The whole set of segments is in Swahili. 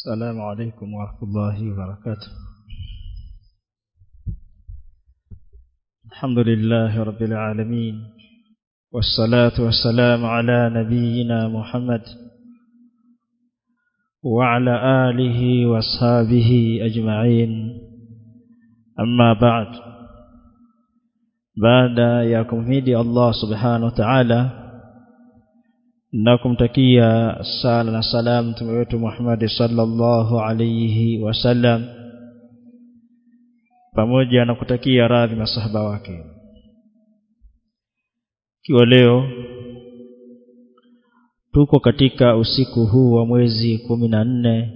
السلام عليكم ورحمة الله وبركاته. الحمد لله رب العالمين والصلاة والسلام على نبينا محمد وعلى آله وأصحابه أجمعين. أما بعد بعد kumhidi Allah subhanahu wa ta'ala na kumtakia sala na salam mtume wetu Muhammad sallallahu alayhi wasallam pamoja na kutakia radhi masahaba wake. Kiwa leo tuko katika usiku huu wa mwezi kumi na nne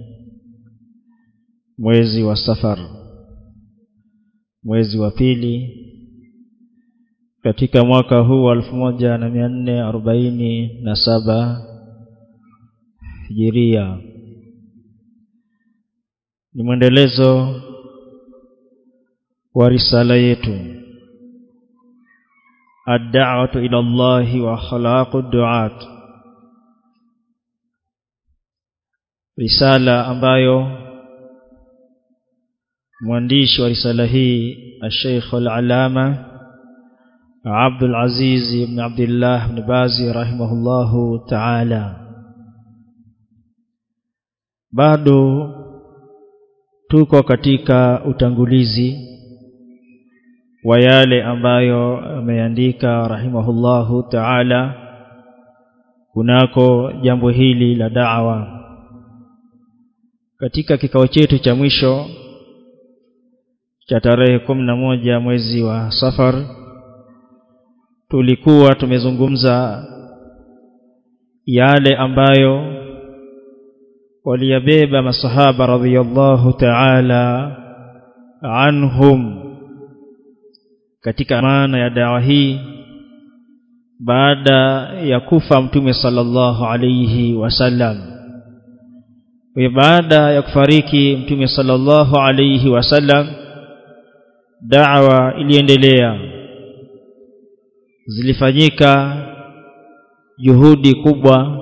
mwezi wa safar mwezi wa pili katika mwaka huu elfu moja na mia nne ni mwendelezo wa risala yetu. Ad-da'watu ila Allah wa khalaqu du'at risala ambayo mwandishi wa risala hii al-Sheikh al-Alama عبد العزيز بن عبد الله بن بازي رحمه الله تعالى bado tuko katika utangulizi wa yale ambayo ameandika rahimahullahu ta'ala kunako jambo hili la da'wa katika kikao chetu cha mwisho cha tarehe moja mwezi wa safar tulikuwa tumezungumza yale ambayo waliyabeba masahaba radhiyallahu ta'ala anhum katika maana ya dawa hii baada ya kufa mtume sallallahu alayhi wasallam. Baada ya kufariki mtume sallallahu alayhi wasallam da'wa iliendelea zilifanyika juhudi kubwa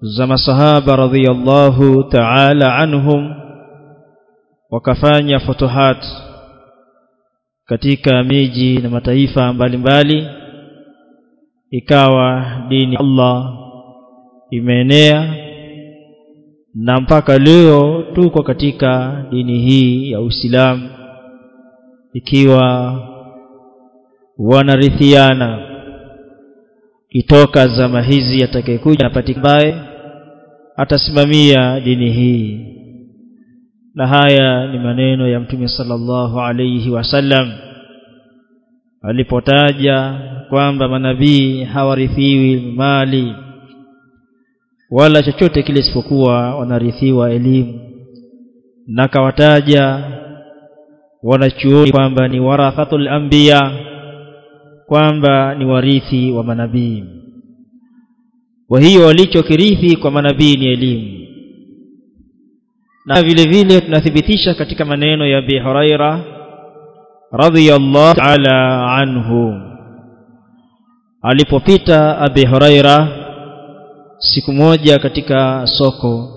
za masahaba radhiyallahu ta'ala anhum wakafanya futuhat katika miji na mataifa mbalimbali mbali, ikawa dini Allah imeenea na mpaka leo tuko katika dini hii ya Uislamu ikiwa wanarithiana. Kitoka zama hizi atakayekuja napatikbaye atasimamia dini hii. Na haya ni maneno ya mtume sallallahu alayhi wasallam alipotaja kwamba manabii hawarithiwi mali wala chochote kile isipokuwa wanarithiwa elimu. Na kawataja wanachuoni kwamba ni warathatul anbiya kwamba ni warithi wa manabii. Kwa hiyo walichokirithi kwa manabii ni elimu. Na vile vile tunathibitisha katika maneno ya Abi Huraira radhiyallahu ta'ala anhu. Alipopita Abi Huraira siku moja katika soko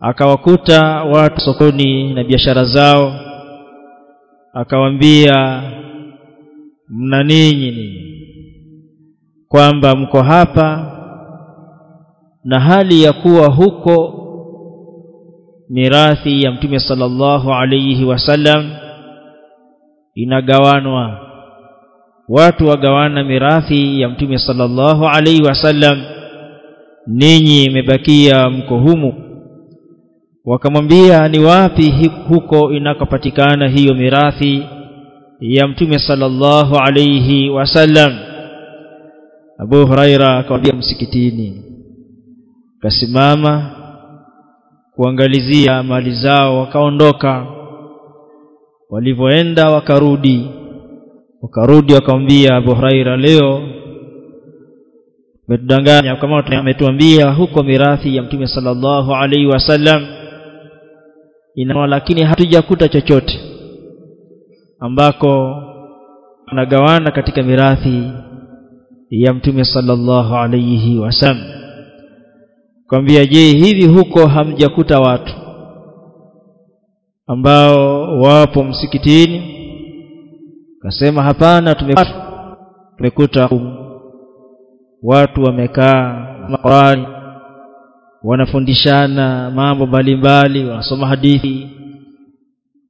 akawakuta watu sokoni na biashara zao akawambia mna ninyi ni kwamba mko hapa na hali ya kuwa huko mirathi ya mtume sallallahu alayhi wasallam inagawanwa. Watu wagawana mirathi ya mtume sallallahu alayhi wasallam ninyi imebakia mko humu. Wakamwambia ni wapi huko inakopatikana hiyo mirathi ya mtume sallallahu alayhi wasallam. Abu Huraira akamwambia msikitini. Kasimama kuangalizia mali zao wakaondoka. Walivyoenda wakarudi wakarudi wakamwambia Abu Huraira leo umetudanganya kama umetuambia huko mirathi ya mtume sallallahu alaihi wasallam ina lakini hatujakuta chochote ambako anagawana katika mirathi ya mtume sallallahu alayhi wasallam kwambia je hivi huko hamjakuta watu ambao wapo msikitini? Kasema hapana tumekuta. Watu wamekaa Qur'an wanafundishana mambo mbalimbali wanasoma hadithi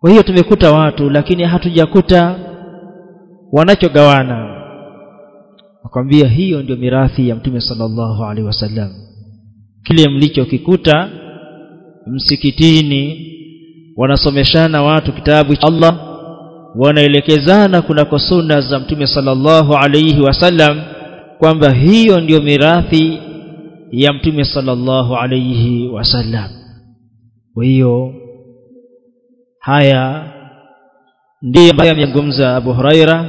kwa hiyo tumekuta watu lakini hatujakuta wanachogawana. Akwambia hiyo ndio mirathi ya mtume sallallahu alaihi wasallam. Kile mlichokikuta msikitini wanasomeshana watu kitabu cha Allah wanaelekezana kunako sunna za mtume sallallahu alaihi wasallam kwamba hiyo ndiyo mirathi ya mtume sallallahu alaihi wasallam. Kwa hiyo haya ndiyo ambayo amezungumza Abu Huraira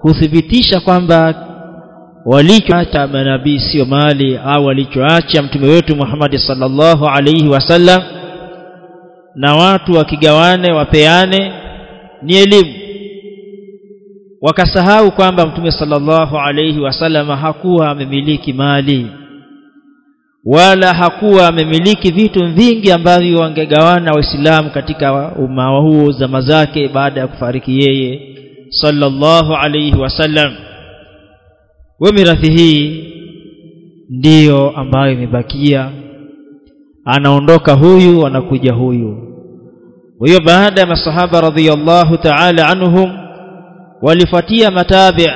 kuthibitisha kwamba walichoacha manabii sio mali au walichoacha mtume wetu Muhammad sallallahu alaihi wasallam na watu wakigawane wapeane ni elimu. Wakasahau kwamba mtume sallallahu alaihi wasallam hakuwa amemiliki mali wala hakuwa amemiliki vitu vingi ambavyo wangegawana waislamu katika umma huo zama zake baada ya kufariki yeye sallallahu alayhi wasallam wa mirathi hii ndiyo ambayo imebakia. Anaondoka huyu anakuja huyu. Hiyo baada ya masahaba radhiyallahu ta'ala anhum walifuatia matabi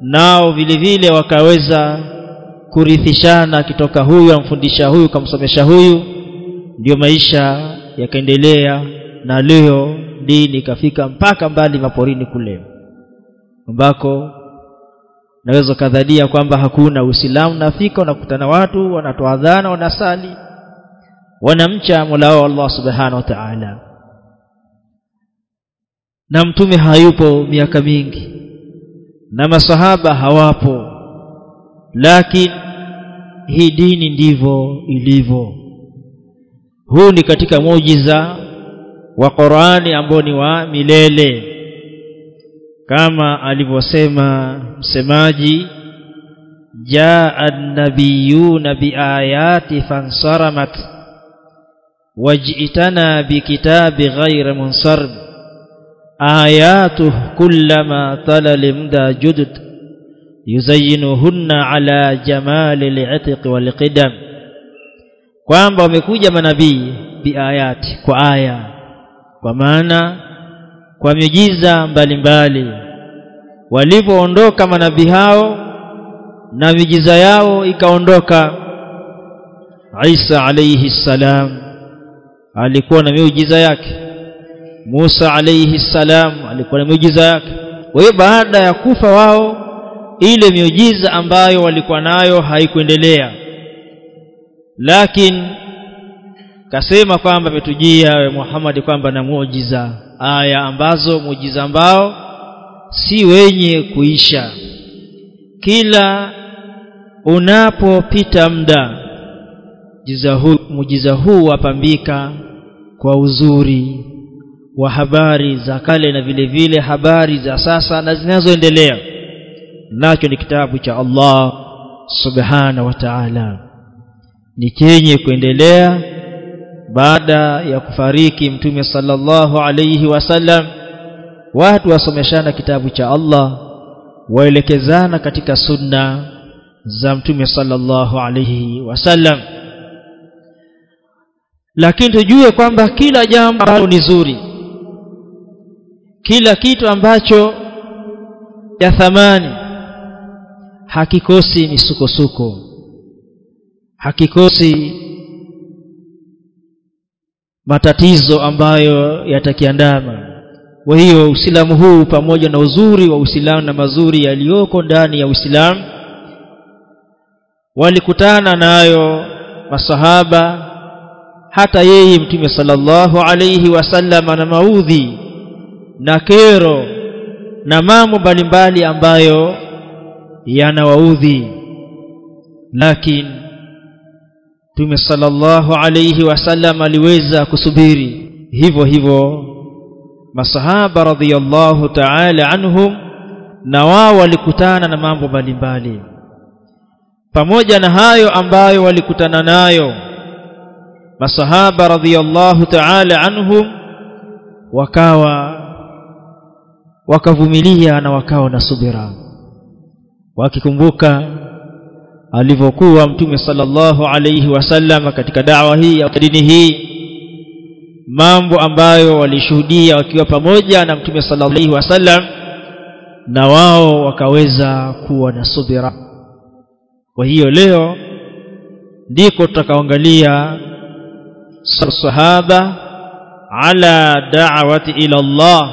nao vile vile wakaweza kurithishana kitoka huyu amfundisha huyu kamsomesha huyu ndio maisha yakaendelea na leo dini ikafika mpaka mbali maporini kule ambako naweza kadhadia kwamba hakuna uislamu nafika unakutana watu wanatoa adhana wanasali wanamcha Mola wao Allah subhanahu wa ta'ala. Na mtume hayupo miaka mingi na masahaba hawapo lakini hii dini ndivyo ilivyo. Huu ni katika muujiza wa Qur'ani ambao ni wa milele. Kama alivyosema msemaji jaa an-nabiyuna biayati fansaramat waj'itana bikitabi ghayri munsarb ayatuhu kullama limda judud yuzayyinuhunna ala jamali al-'itiq wal-qidam kwamba wamekuja manabii biayati kwa aya kwa maana kwa miujiza mbalimbali. Walivyoondoka manabii hao na miujiza yao ikaondoka Isa alayhi salam alikuwa na miujiza yake. Musa alayhi salam alikuwa na miujiza yake. Kwa hiyo baada ya kufa wao ile miujiza ambayo walikuwa nayo haikuendelea. Lakini kasema kwamba ametujia we Muhammad kwamba na muujiza aya ambazo muujiza ambao si wenye kuisha. Kila unapopita muda muujiza huu muujiza huu wapambika kwa uzuri wa habari za kale na vile vile habari za sasa na zinazoendelea nacho ni kitabu cha Allah subhana wa ta'ala. Ni chenye kuendelea baada ya kufariki mtume sallallahu alayhi wasallam watu wasomeshana kitabu cha Allah waelekezana katika sunna za mtume sallallahu alayhi wasallam lakini tujue kwamba kila jambo ambalo ni zuri kila kitu ambacho ya thamani hakikosi misukosuko hakikosi matatizo ambayo yatakiandama. Kwa hiyo Uislamu huu pamoja na uzuri wa Uislamu na mazuri yaliyoko ndani ya Uislamu walikutana nayo masahaba hata yeye mtume sallallahu alayhi wasallam na maudhi na kero na mambo mbalimbali ambayo yanawaudhi lakini Mtume sallallahu alayhi wasallam aliweza kusubiri. Hivyo hivyo masahaba radhiyallahu ta'ala anhum na wao walikutana na mambo mbalimbali. Pamoja na hayo ambayo walikutana nayo masahaba radhiyallahu ta'ala anhum wakawa wakavumilia na wakawa na subira wakikumbuka alivyokuwa mtume sallallahu alayhi wasallam katika dawa hii ya dini hii mambo ambayo walishuhudia wakiwa pamoja na mtume sallallahu alayhi wasallam na wao wakaweza kuwa na subira. Kwa hiyo leo ndiko tutakaangalia sahaba ala da'wati ila Allah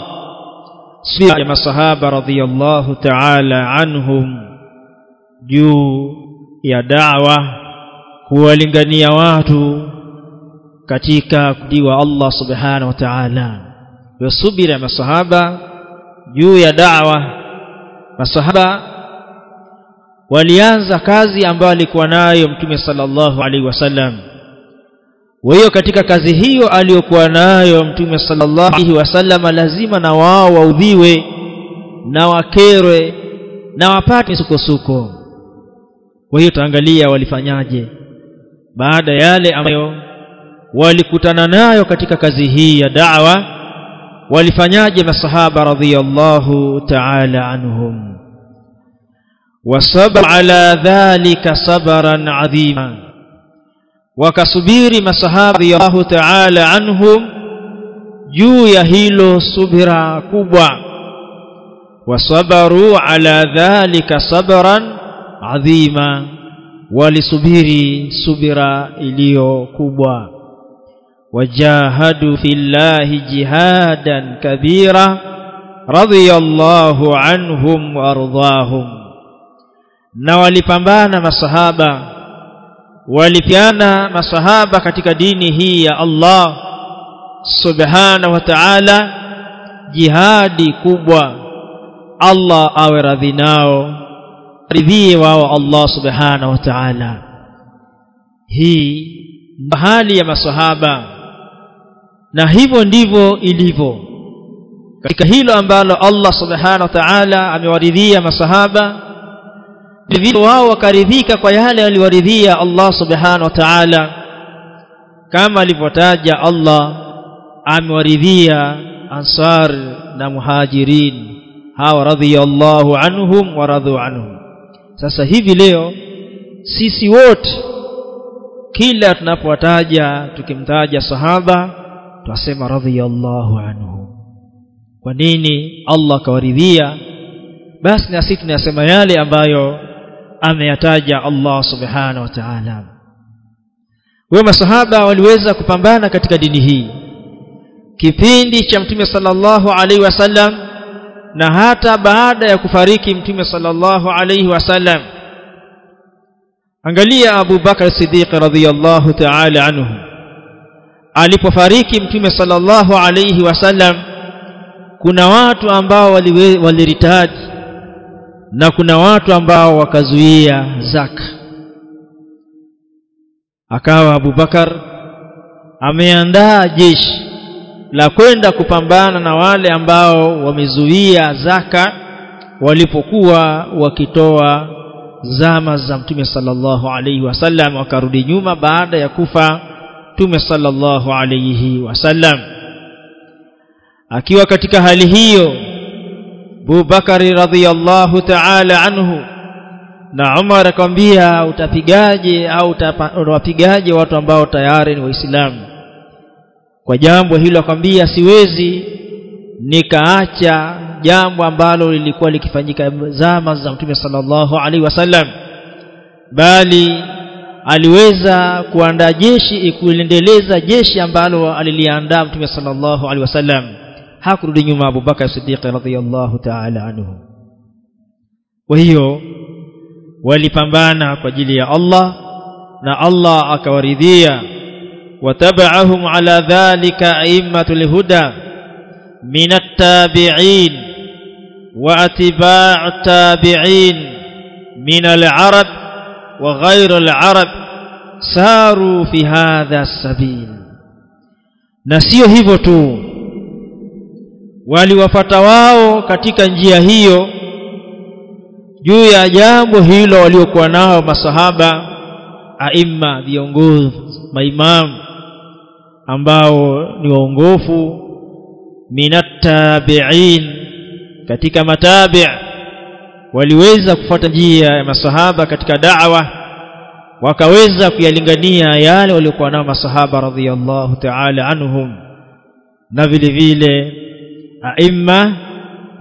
sira ya masahaba radhiyallahu ta'ala anhum juu ya da'wa kuwalingania watu katika kudiwa Allah subhanahu wa ta'ala. Wa subira masahaba juu ya da'wa masahaba walianza kazi ambayo alikuwa nayo mtume sallallahu alaihi wasallam kwa hiyo katika kazi hiyo aliyokuwa nayo mtume sallallahu alaihi wasallam lazima na wao waudhiwe na wakerwe na wapate misukosuko kwa hiyo taangalia walifanyaje. Baada yale ambayo walikutana nayo katika kazi hii ya da'wa walifanyaje masahaba radhiyallahu ta'ala anhum? Wasabara ala dhalika sabran adhima. Wakasubiri masahaba radhiyallahu ta'ala anhum juu ya hilo subira kubwa. Wasabaru ala dhalika sabran adhima walisubiri subira iliyo kubwa. Wajahadu fillahi jihadan kabira radiyallahu anhum wardahum na walipambana masahaba walipiana masahaba katika dini hii ya Allah subhanahu wa ta'ala jihadi kubwa. Allah awe radhi nao ridhie wao Allah subhanahu wa ta'ala hii hali ya masahaba na hivyo ndivyo ilivyo katika hilo ambalo Allah subhanahu wa ta'ala amewaridhia masahaba vile wao wakaridhika kwa yale aliwaridhia Allah subhanahu wa ta'ala kama alivyotaja Allah amewaridhia ansar na muhajirin hawa radhiyallahu anhum wa radhu anhum sasa hivi leo sisi wote kila tunapowataja tukimtaja sahaba twasema radhiyallahu anhu. Kwa nini Allah kawaridhia? Basi na sisi tunasema yale ambayo ameyataja Allah subhanahu wa ta'ala. Wema sahaba waliweza kupambana katika dini hii. Kipindi cha mtume sallallahu alaihi wasallam na hata baada ya kufariki mtume sallallahu alaihi wasallam angalia Abu Bakar Siddiq radhiyallahu ta'ala anhu. Alipofariki mtume sallallahu alaihi wasallam kuna watu ambao waliritaji na kuna watu ambao wakazuia zaka. Akawa Abu Bakar ameandaa jeshi la kwenda kupambana na wale ambao wamezuia zaka walipokuwa wakitoa zama za mtume sallallahu alaihi wasallam wakarudi nyuma baada ya kufa mtume sallallahu alaihi wasallam. Akiwa katika hali hiyo Abu Bakari radhiyallahu ta'ala anhu na Umar akamwambia utapigaje au utawapigaje watu ambao tayari ni waislamu kwa jambo hilo akwambia siwezi nikaacha jambo ambalo lilikuwa likifanyika zama za mtume sallallahu alaihi wasallam bali aliweza kuandaa jeshi kuendeleza jeshi ambalo aliliandaa mtume sallallahu alaihi wasallam. Hakurudi nyuma Abubakar Siddiq radhiyallahu ta'ala anhu. Kwa hiyo walipambana kwa ajili ya Allah na Allah akawaridhia وتبعهم على ذلك أئمة الهدى من التابعين وأتباع التابعين من العرب وغير العرب ساروا في هذا السبيل نسيو hivyo tu waliwafata wao katika njia hiyo juu ya jambo hilo waliokuwa nao masahaba aima viongozi maimamu ambao ni waongofu minattabi'in katika matabi' waliweza kufuata njia ya masahaba katika da'wa wakaweza kuyalingania yale waliokuwa nao masahaba radhiyallahu ta'ala anhum na vile vile aima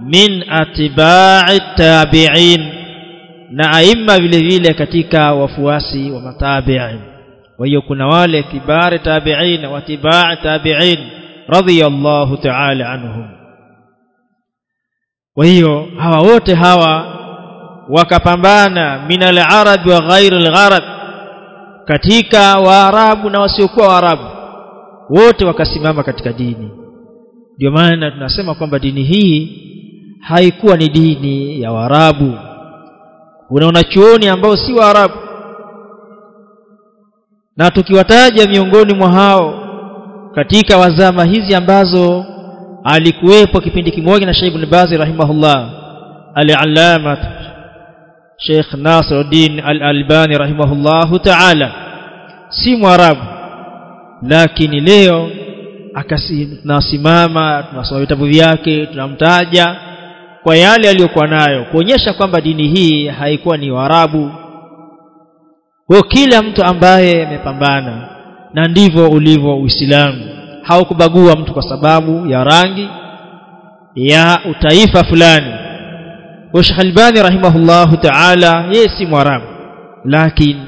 min atiba'i tabi'in na aima vile vile katika wafuasi wa matabi'in kwa hiyo kuna wale kibare tabi'in wa tibaa tabi'in radhiyallahu ta'ala anhum. Kwa hiyo hawa wote hawa wakapambana min al-arab wa ghair al-gharab katika waarabu na wasiokuwa waarabu. Wote wakasimama katika dini. Ndio maana tunasema kwamba dini hii haikuwa ni dini ya waarabu. Unaona chuoni ambao si waarabu na tukiwataja miongoni mwa hao katika wazama hizi ambazo alikuwepo kipindi kimoja na Sheikh Ibn Baz rahimahullah al-allama Sheikh Nasiruddin al-Albani rahimahullah ta'ala si mwarabu lakini leo akasimama tunasoma vitabu vyake tunamtaja kwa yale aliyokuwa nayo kuonyesha kwamba dini hii haikuwa ni warabu kwa kila mtu ambaye amepambana na ndivyo ulivyo Uislamu haukubagua mtu kwa sababu ya rangi ya utaifa fulani. Sheikh Albani rahimahullahu ta'ala yeye si mwarabu lakini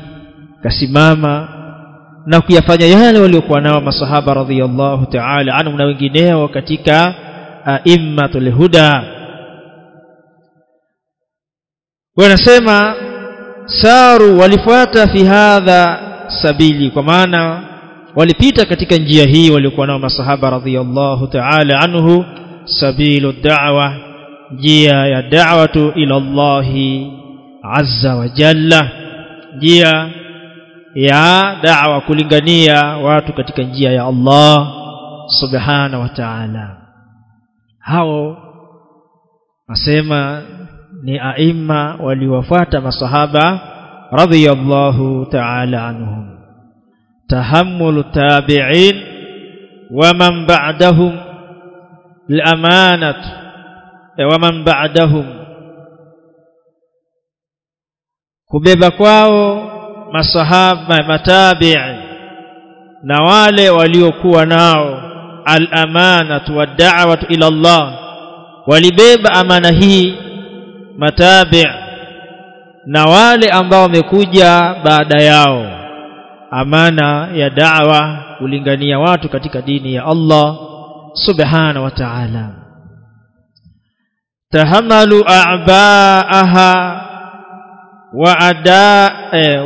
kasimama na kuyafanya yale waliokuwa nao masahaba radhiyallahu ta'ala anhum na wengineo katika aimmatul huda. Wanasema saru walifuata fi hadha sabili. Kwa maana walipita katika njia hii waliokuwa nao masahaba radhiyallahu ta'ala anhu sabilu da'wa njia ya da'watu ila Allah azza wa jalla njia ya da'wa kulingania watu katika njia ya Allah subhana wa ta'ala. Hao nasema ni aima waliwafuata masahaba radhiyallahu ta'ala anhum. Tahammul tabi'in wa man ba'dahum. Al-amanatu wa man ba'dahum. Kubeba kwao masahaba matabi'i na wale waliokuwa nao. Al-amanatu wad-da'watu ila Allah. Walibeba amana hii matabi' na wale ambao wamekuja baada yao amana ya da'wa kulingania watu katika dini ya Allah subhana wa ta'ala tahamalu a'ba'aha wa ada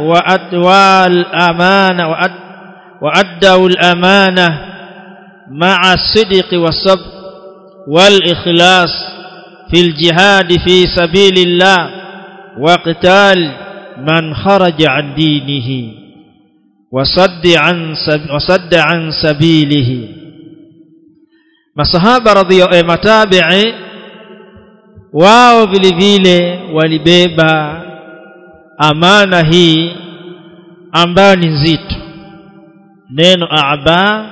wa adwal amana wa ad wa addaw في الجهاد في سبيل الله وقتال من خرج عن دينه وصد عن وصد عن سبيله masahaba radhi matabi'i wao vile vile walibeba amana hii ambayo ni nzito neno a'ba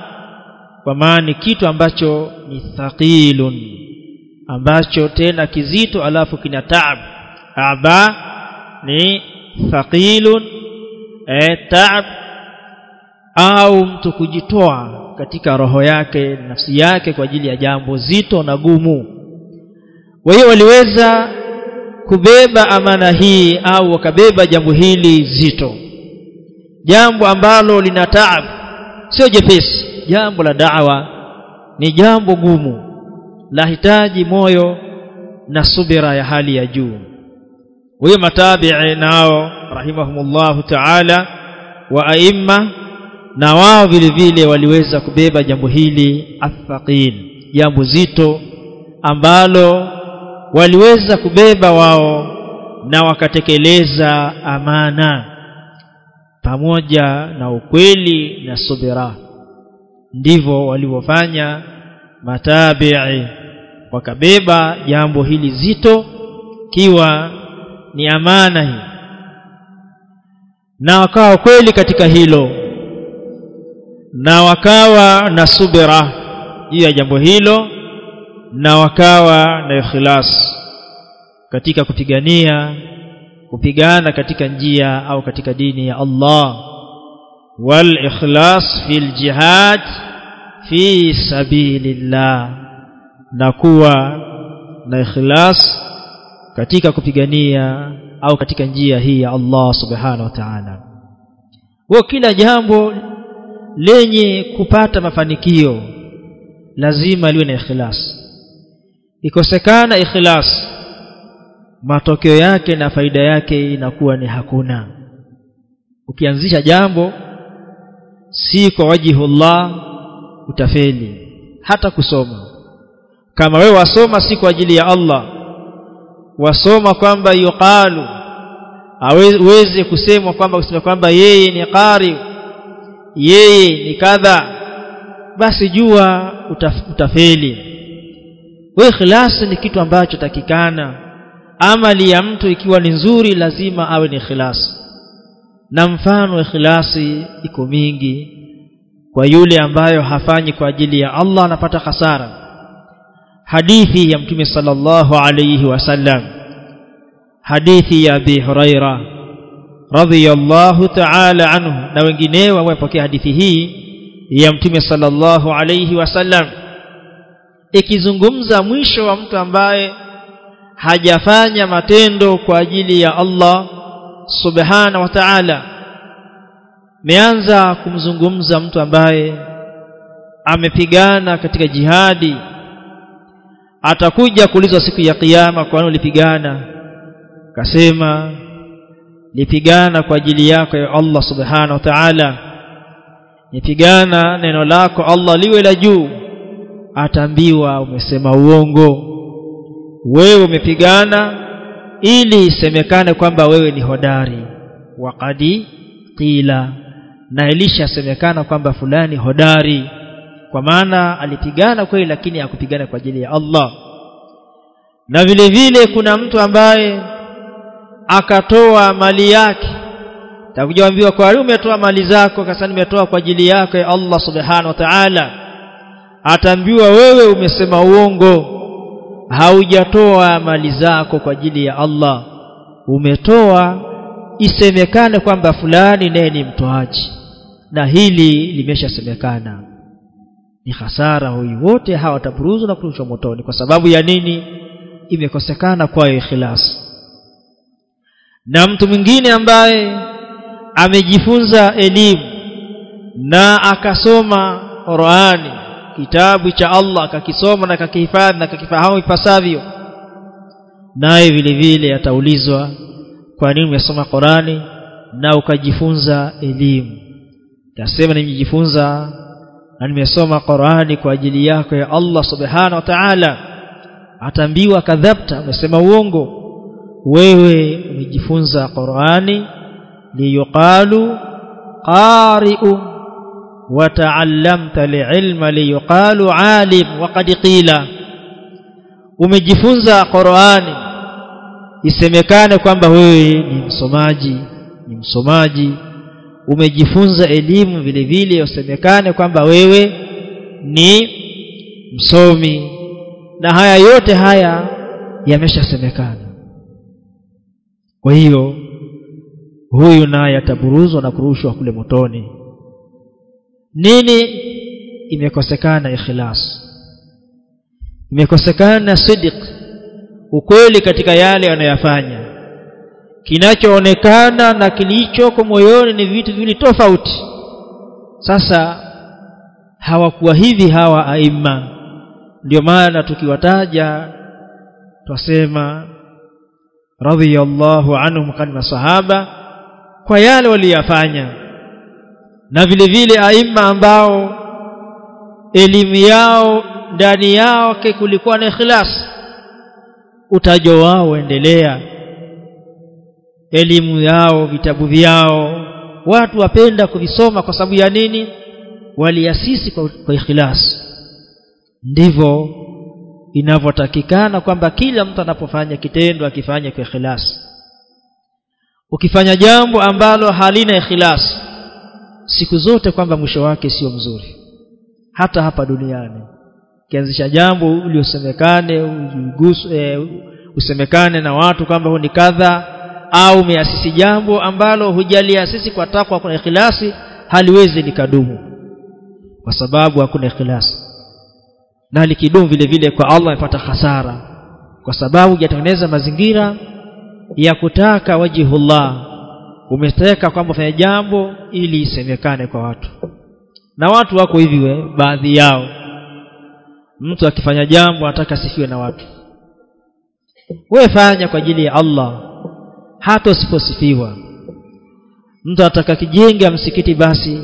kwa maana kitu ambacho ni thaqilun ambacho tena kizito alafu kina taab. Aba ni thaqilun e, taab au mtu kujitoa katika roho yake nafsi yake kwa ajili ya jambo zito na gumu. Kwa hiyo waliweza kubeba amana hii au wakabeba jambo hili zito. Jambo ambalo lina taab sio jepesi. Jambo la da'wa ni jambo gumu lahitaji moyo na subira ya hali ya juu. Huyo matabi'i nao rahimahumullahu ta'ala wa aima na wao vile vile waliweza kubeba jambo hili athaqil jambo zito ambalo waliweza kubeba wao na wakatekeleza amana pamoja na ukweli na subira. Ndivyo walivyofanya matabi'i wakabeba jambo hili zito kiwa ni amana hii. Na wakawa kweli katika hilo. Na wakawa na subira juu ya jambo hilo na wakawa na ikhlas katika kupigania kupigana katika njia au katika dini ya Allah. Wal ikhlas fil jihad fi sabilillah na kuwa na ikhlas katika kupigania au katika njia hii ya Allah subhanahu wa ta'ala. Kwa kila jambo lenye kupata mafanikio lazima liwe na ikhlas. Ikosekana ikhlas matokeo yake na faida yake inakuwa ni hakuna. Ukianzisha jambo si kwa wajihullah utafeli hata kusoma kama wewe wasoma si kwa ajili ya Allah. Wasoma kwamba yuqalu. Aweze kusemwa kwamba kusema kwamba yeye ni qari. Yeye ni kadha. Basi jua utaf, utafeli. Ikhlas ni kitu ambacho takikana amali ya mtu ikiwa ni nzuri lazima awe ni ikhlas. Na mfano ikhlasi iko mingi. Kwa yule ambayo hafanyi kwa ajili ya Allah anapata hasara hadithi ya mtume sallallahu alayhi wasallam hadithi ya Abi Huraira radhiyallahu ta'ala anhu. Na wengineo wamepokea hadithi hii ya mtume sallallahu alayhi wasallam ikizungumza mwisho wa mtu ambaye hajafanya matendo kwa ajili ya Allah subhana wa ta'ala. Meanza kumzungumza mtu ambaye amepigana katika jihadi atakuja kuulizwa siku ya kiyama kwa nini ulipigana? Akasema nipigana kwa ajili yako ya Allah subhanahu wa ta'ala. Nipigana neno lako Allah liwe la juu. Ataambiwa umesema uongo. Wewe umepigana ili isemekane kwamba wewe ni hodari. Waqadi qila na ilisha semekana kwamba fulani hodari kwa maana alipigana kweli lakini hakupigana kwa ajili ya Allah. Na vile vile kuna mtu ambaye akatoa mali yake. Takuja kuambiwa kwa nini umetoa mali zako kasa nimetoa kwa ajili yako ya Allah subhanahu wa ta'ala. Ataambiwa wewe umesema uongo. Haujatoa mali zako kwa ajili ya Allah. Umetoa isemekane kwamba fulani naye ni mtoaji. Na hili limeshasemekana ni hasara huyu wote hawa wataburuzwa na kurushwa motoni. Kwa sababu ya nini? Imekosekana kwa ikhlas. Na mtu mwingine ambaye amejifunza elimu na akasoma Qur'ani kitabu cha Allah akakisoma na akakihifadhi na akakifahamu ipasavyo naye vile vile ataulizwa kwa nini umesoma Qur'ani na ukajifunza elimu? Tasema nimejifunza na nimesoma Qur'ani kwa ajili yako ya Allah subhanahu wa ta'ala. Atambiwa kadhabta amesema uongo. Wewe umejifunza Qur'ani liyuqalu qari'u wa ta'allamta li'ilma liyuqalu 'alim wa qad qila. Umejifunza Qur'ani isemekane kwamba wewe ni msomaji ni msomaji umejifunza elimu vile vile usemekane kwamba wewe ni msomi. Na haya yote haya yameshasemekana. Kwa hiyo huyu naye ataburuzwa na kurushwa kule motoni. Nini imekosekana ikhlas? Imekosekana sidiq ukweli katika yale anayofanya kinachoonekana na kilichoko moyoni ni vitu viwili tofauti. Sasa hawakuwa hivi hawa aima. Ndio maana tukiwataja twasema radhiyallahu anhum kan masahaba kwa yale waliyafanya. Na vile vile aima ambao elimu yao ndani yao kulikuwa na ikhlas. Utajo wao endelea elimu yao vitabu vyao. Watu wapenda kuvisoma kwa sababu ya nini? Waliasisi kwa, kwa ikhlas. Ndivyo inavyotakikana kwamba kila mtu anapofanya kitendo akifanye kwa ikhlas. Ukifanya jambo ambalo halina ikhlas siku zote kwamba mwisho wake sio mzuri. Hata hapa duniani ukianzisha jambo uliosemekane e, usemekane na watu kwamba huu ni kadha au umeasisi jambo ambalo hujaliasisi kwa takwa kuna ikhlasi haliwezi likadumu. Kwa sababu hakuna ikhlasi na likidumu vile vile kwa Allah ipata hasara kwa sababu hujatengeneza mazingira ya kutaka wajihullah. Umeteka kwamba fanya jambo ili isemekane kwa watu. Na watu wako hivi we baadhi yao. Mtu akifanya jambo anataka sifiwe na watu. Wewe fanya kwa ajili ya Allah hata usiposifiwa mtu ataka kijenga msikiti basi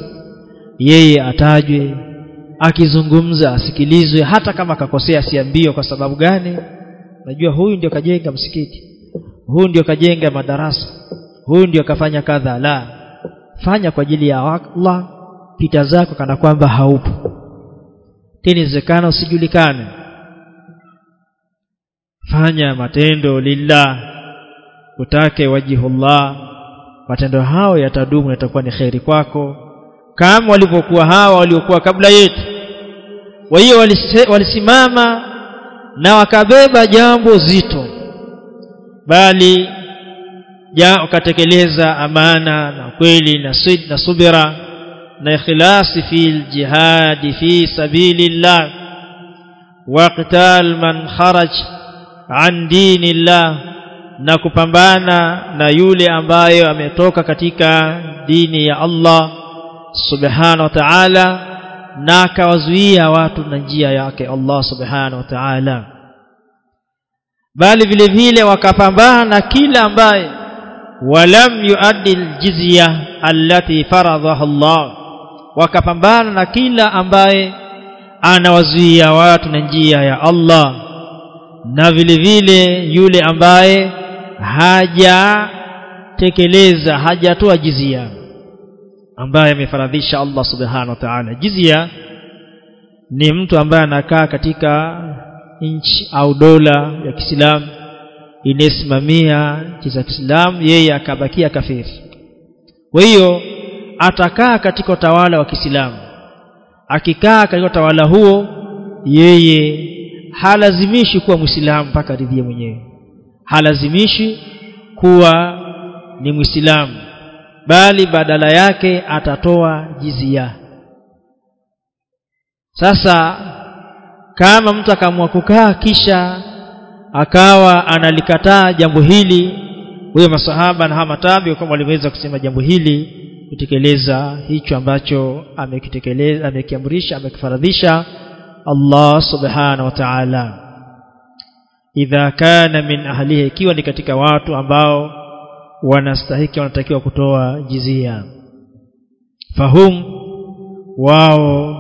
yeye atajwe akizungumza asikilizwe hata kama akakosea siambio kwa sababu gani? Najua huyu ndio kajenga msikiti huyu ndio kajenga madarasa huyu ndio kafanya kadha. La fanya kwa ajili ya Allah pita zako kana kwamba haupo. Tena usijulikane. Fanya matendo lillah utake wajihullah. Matendo hao yatadumu yatakuwa ni kheri kwako. Kama walivyokuwa hawa waliokuwa kabla yetu. Kwa hiyo walisimama na wakabeba jambo zito. Bali ja wakatekeleza amana na kweli na sid na subira na ikhlasi fi jihadi fi sabilillah. Waqtal man kharaj an dinillah na kupambana na yule ambaye ametoka katika dini ya Allah subhanahu wa ta'ala na akawazuia watu na njia yake Allah subhanahu wa ta'ala. Bali vile vile wakapambana na kila ambaye walam yuaddi aljizya allati faradhaha Allah. Wakapambana na kila ambaye anawazuia watu na njia ya Allah. Na vile vile yule ambaye hajatekeleza hajatoa jizia ambaye amefaradhisha Allah subhanahu wa ta'ala. Jizia ni mtu ambaye anakaa katika nchi au dola ya Kiislamu inayesimamia nchi za Kiislamu yeye akabakia kafiri. Kwa hiyo atakaa katika utawala wa Kiislamu. Akikaa katika utawala huo yeye halazimishi kuwa Muislamu mpaka ridhie mwenyewe halazimishi kuwa ni Muislamu bali badala yake atatoa jizia sasa kama mtu akaamua kukaa kisha akawa analikataa jambo hili huyo masahaba na hamatabi kama waliweza kusema jambo hili kutekeleza hicho ambacho amekitekeleza amekiamrisha amekifaradhisha Allah subhanahu wa ta'ala idha kana min ahlihi ikiwa ni katika watu ambao wanastahiki wanatakiwa kutoa jizia. Fahum wao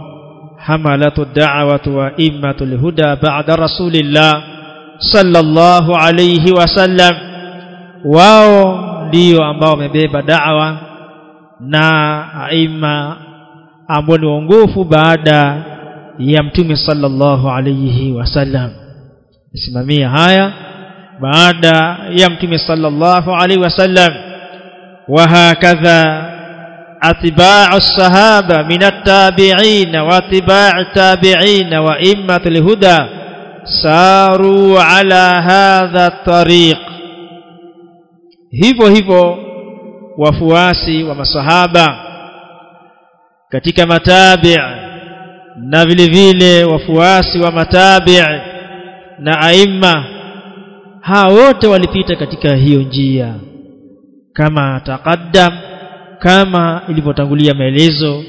hamalatu da'wati wa immatul huda ba'da rasulillah sallallahu alayhi wasallam wao ndio ambao wamebeba da'wa na aima ambao ni uongofu baada ya mtume sallallahu alayhi wasallam simamia haya. Baada ya mtume sallallahu alaihi wasallam wa hakadha atba'u sahaba min at-tabi'in wa atba'u at-tabi'in wa immatul huda saru ala hadha at-tariq. Hivyo hivyo wafuasi wa masahaba katika matabi' na vile vile wafuasi wa matabi' na aima hao wote walipita katika hiyo njia. Kama taqaddam kama ilivyotangulia maelezo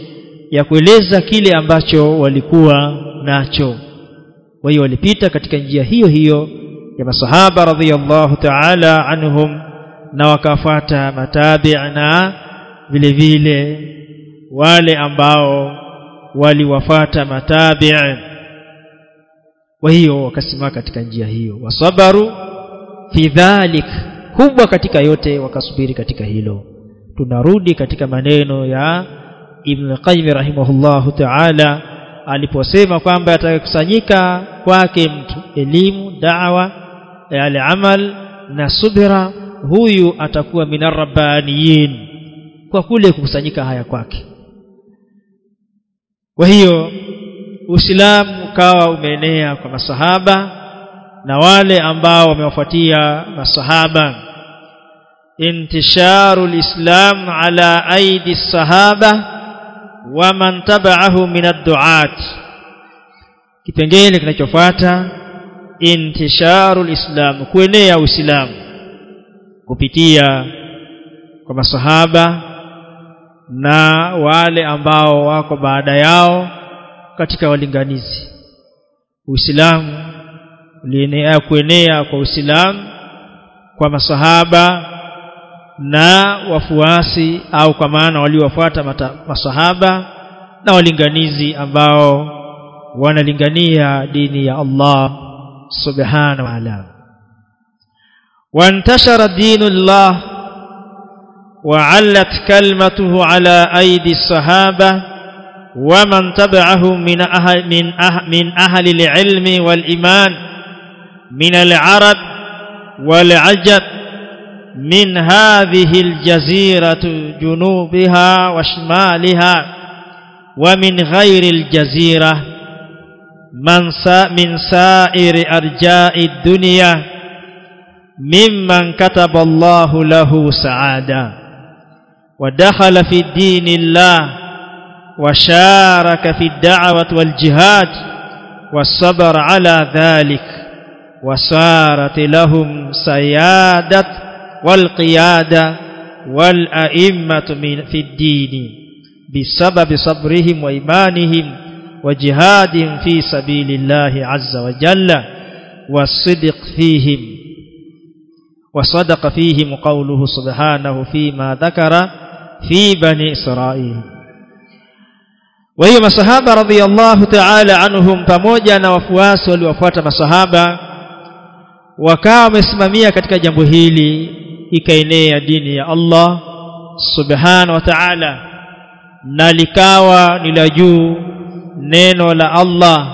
ya kueleza kile ambacho walikuwa nacho. Kwa hiyo walipita katika njia hiyo hiyo ya masahaba radhiyallahu ta'ala anhum na wakafuata matabi' na vile vile wale ambao waliwafata matabi' kwa hiyo wakasimama katika njia hiyo. Wasabaru fi dhalik kubwa katika yote wakasubiri katika hilo. Tunarudi katika maneno ya Ibn Qayyim rahimahullahu ta'ala aliposema kwamba atakusanyika kwake mtu elimu da'wa yale amal na subira huyu atakuwa minarabbaniin kwa kule kukusanyika haya kwake. Kwa hiyo Uislamu ukawa umeenea kwa masahaba na wale ambao wamewafuatia masahaba. Intisharu lislam ala aidi sahaba wa man tabahu min ad-du'at. Kipengele kinachofuata intisharu lislam kuenea uislamu kupitia kwa masahaba na wale ambao wako baada yao katika walinganizi uislamu ulienea kuenea kwa uislamu kwa masahaba na wafuasi au kwa maana waliowafuata masahaba na walinganizi ambao wanalingania dini ya Allah subhanahu wa ta'ala وانتشر دين الله وعلت كلمته على أيدي الصحابة ومن تبعهم من أهل, من أهل, من أهل العلم والإيمان من العرب والعجب من هذه الجزيرة جنوبها وشمالها ومن غير الجزيرة من, من سائر أرجاء الدنيا ممن كتب الله له سعادة ودخل في الدين الله وشارك في الدعوة والجهاد والصبر على ذلك وصارت لهم سيادة والقيادة والأئمة في الدين بسبب صبرهم وإيمانهم وجهادهم في سبيل الله عز وجل والصدق فيهم وصدق فيهم قوله سبحانه فيما ذكر في بني إسرائيل. wa hiyo masahaba radhiallahu ta'ala anhum pamoja na wafuasi waliowafuata masahaba wakawa wamesimamia katika jambo hili ikaenea dini ya Allah subhanahu wa ta'ala na likawa ni la juu neno la Allah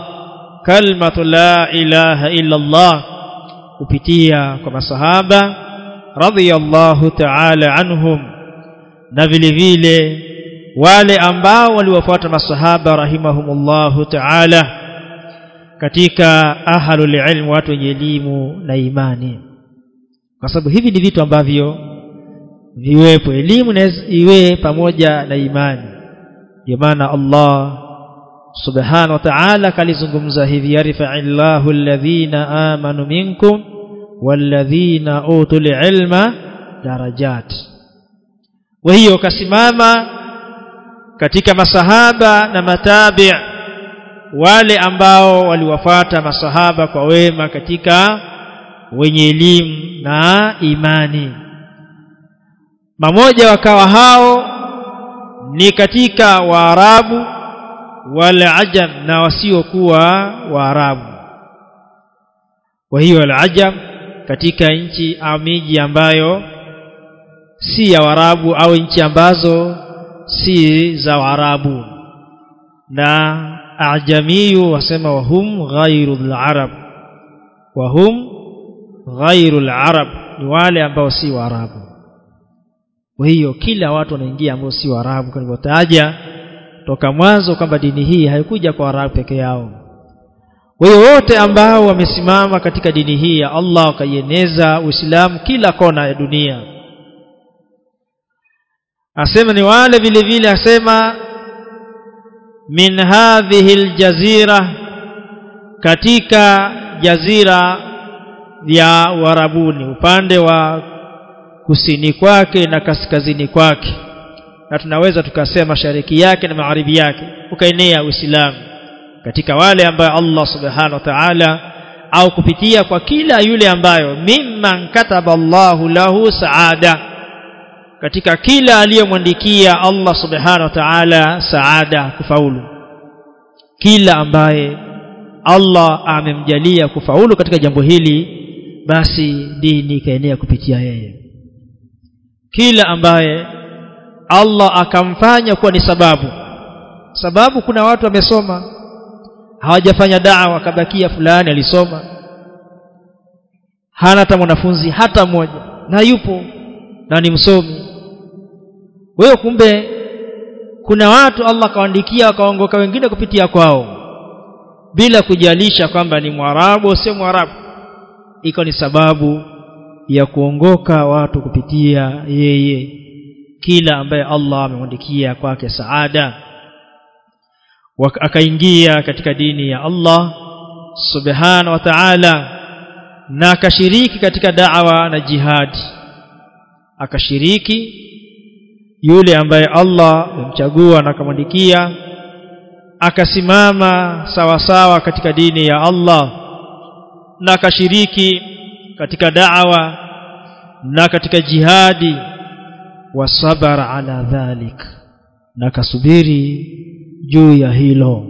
kalimatu la ilaha illa Allah kupitia kwa masahaba radhiyallahu ta'ala anhum na vile vile wale ambao waliwafuata masahaba rahimahumullahu ta'ala katika ahlul ilm watu wenye elimu na imani. Kwa sababu hivi ni vitu ambavyo viwepo. Elimu iwe pamoja na imani. Ndio maana Allah subhanahu wa ta'ala kalizungumza hivi yarfa'illahu alladhina amanu minkum walladhina utul ilma darajat. Kwa hiyo kasimama katika masahaba na matabi' wale ambao waliwafata masahaba kwa wema katika wenye elimu na imani. Mamoja wakawa hao ni katika waarabu wale ajam na wasiokuwa waarabu. Kwa hiyo al ajam katika nchi au miji ambayo si ya waarabu au nchi ambazo si za waarabu. Na ajamiyu wasema wahum ghairu al-arab wahum ghairu al-arab ni wale ambao si waarabu. Kwa hiyo kila watu wanaingia ambao si waarabu kama nilivyotaja toka mwanzo kwamba dini hii haikuja kwa waarabu peke yao. Kwa hiyo wote ambao wamesimama katika dini hii ya Allah wakaieneza Uislamu kila kona ya dunia asema ni wale vile vile asema min hadhihi aljazira katika jazira ya warabuni upande wa kusini kwake na kaskazini kwake. Na tunaweza tukasema mashariki yake na magharibi yake ukaenea Uislamu katika wale ambayo Allah subhanahu wa ta'ala au kupitia kwa kila yule ambayo mimman kataba Allahu lahu saada katika kila aliyomwandikia Allah subhanahu wa ta'ala saada kufaulu. Kila ambaye Allah amemjalia kufaulu katika jambo hili basi dini ikaenea kupitia yeye. Kila ambaye Allah akamfanya kuwa ni sababu sababu kuna watu wamesoma hawajafanya dawa akabakia fulani alisoma hana hata mwanafunzi hata mmoja na yupo na ni msomi wewe kumbe kuna watu Allah kaandikia wakaongoka wengine kupitia kwao bila kujalisha kwamba ni mwarabu au sio mwarabu. Iko ni sababu ya kuongoka watu kupitia yeye kila ambaye Allah amemwandikia kwake saada. Akaingia katika dini ya Allah subhanahu wa ta'ala na akashiriki katika da'wa na jihad akashiriki yule ambaye Allah amemchagua na akamwandikia akasimama sawa sawa katika dini ya Allah na akashiriki katika da'wa na katika jihadi wasabara ala dhalik na kasubiri juu ya hilo.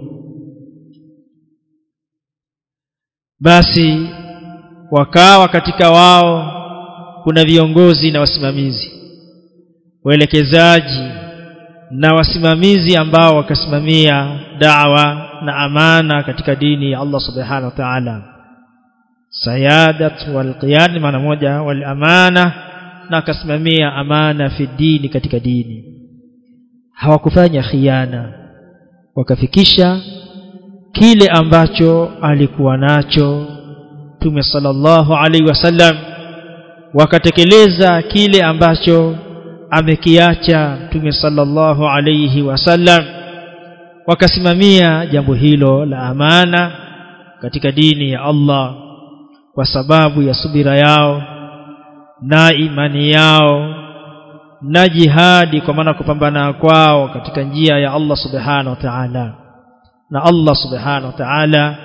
Basi wakawa katika wao kuna viongozi na wasimamizi waelekezaji na wasimamizi ambao wakasimamia da'wa na amana katika dini ya Allah subhanahu wa ta'ala. Sayadat walqiyad maana moja wal amana na akasimamia amana fi dini katika dini. Hawakufanya khiana wakafikisha kile ambacho alikuwa nacho. Mtume sallallahu alaihi wasallam wakatekeleza kile ambacho amekiacha Mtume sallallahu alayhi wasallam wakasimamia jambo hilo la amana katika dini ya Allah kwa sababu ya subira yao na imani yao na jihadi kwa maana kupambana kwao katika njia ya Allah subhanahu wa ta'ala. Na Allah subhanahu wa ta'ala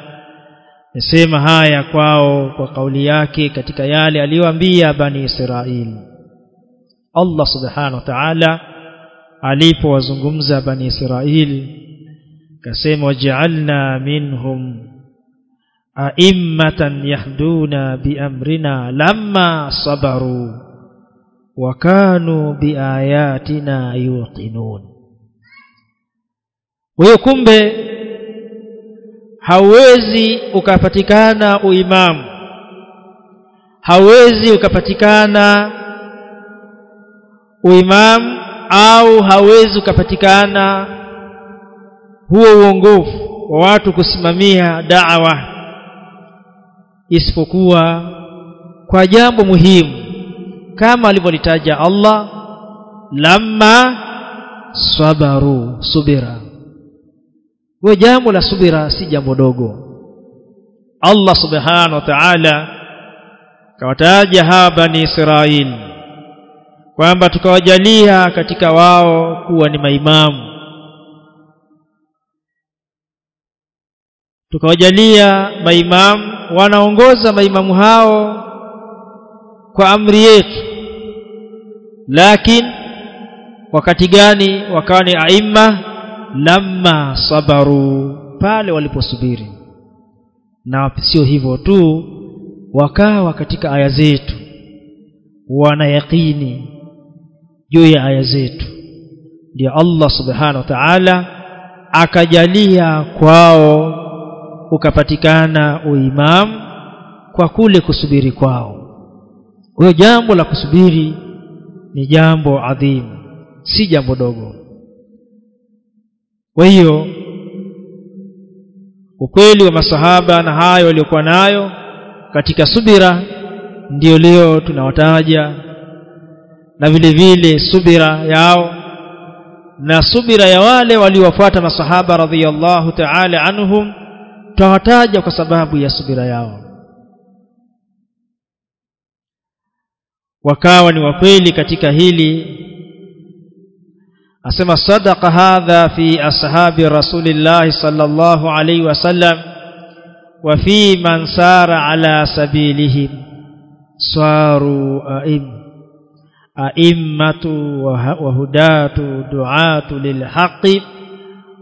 nasema haya kwao kwa kauli yake katika yale aliyoambia bani Israeli Allah subhanahu wa ta'ala alipowazungumza bani israil kasema waja'alna minhum a'immatan yahduna biamrina lamma sabaru wa kanu biayatina yuqinun. Wewe kumbe hauwezi ukapatikana uimamu hauwezi ukapatikana uimamu au hawezi ukapatikana huo uongofu wa watu kusimamia da'wa isipokuwa kwa jambo muhimu kama alivyolitaja Allah lamma sabaru subira. Kwa jambo la subira si jambo dogo. Allah subhanahu wa ta'ala kawataja hawa bani Israeli kwamba tukawajalia katika wao kuwa ni maimamu. Tukawajalia maimamu wanaongoza maimamu hao kwa amri yetu. Lakini wakati gani wakawa ni aima lamma sabaru pale waliposubiri. Na sio hivyo tu wakawa katika aya zetu. Wana yaqini juu ya aya zetu. Ndio Allah subhanahu wa ta'ala akajalia kwao ukapatikana uimamu kwa kule kusubiri kwao. Kwa jambo la kusubiri ni jambo adhimu si jambo dogo. Kwa hiyo ukweli wa masahaba na hayo waliokuwa nayo katika subira ndio leo tunawataja na vile vile subira yao na subira ya wale waliowafuata masahaba radhiyallahu ta'ala anhum tutawataja kwa sababu ya subira yao wakawa ni wakweli katika hili asema sadaqa hadha fi ashabi rasulillahi sallallahu alayhi wasallam wa fi man sara ala sabilihim saru aim a'immatu wa hudatu du'atu lil haqqi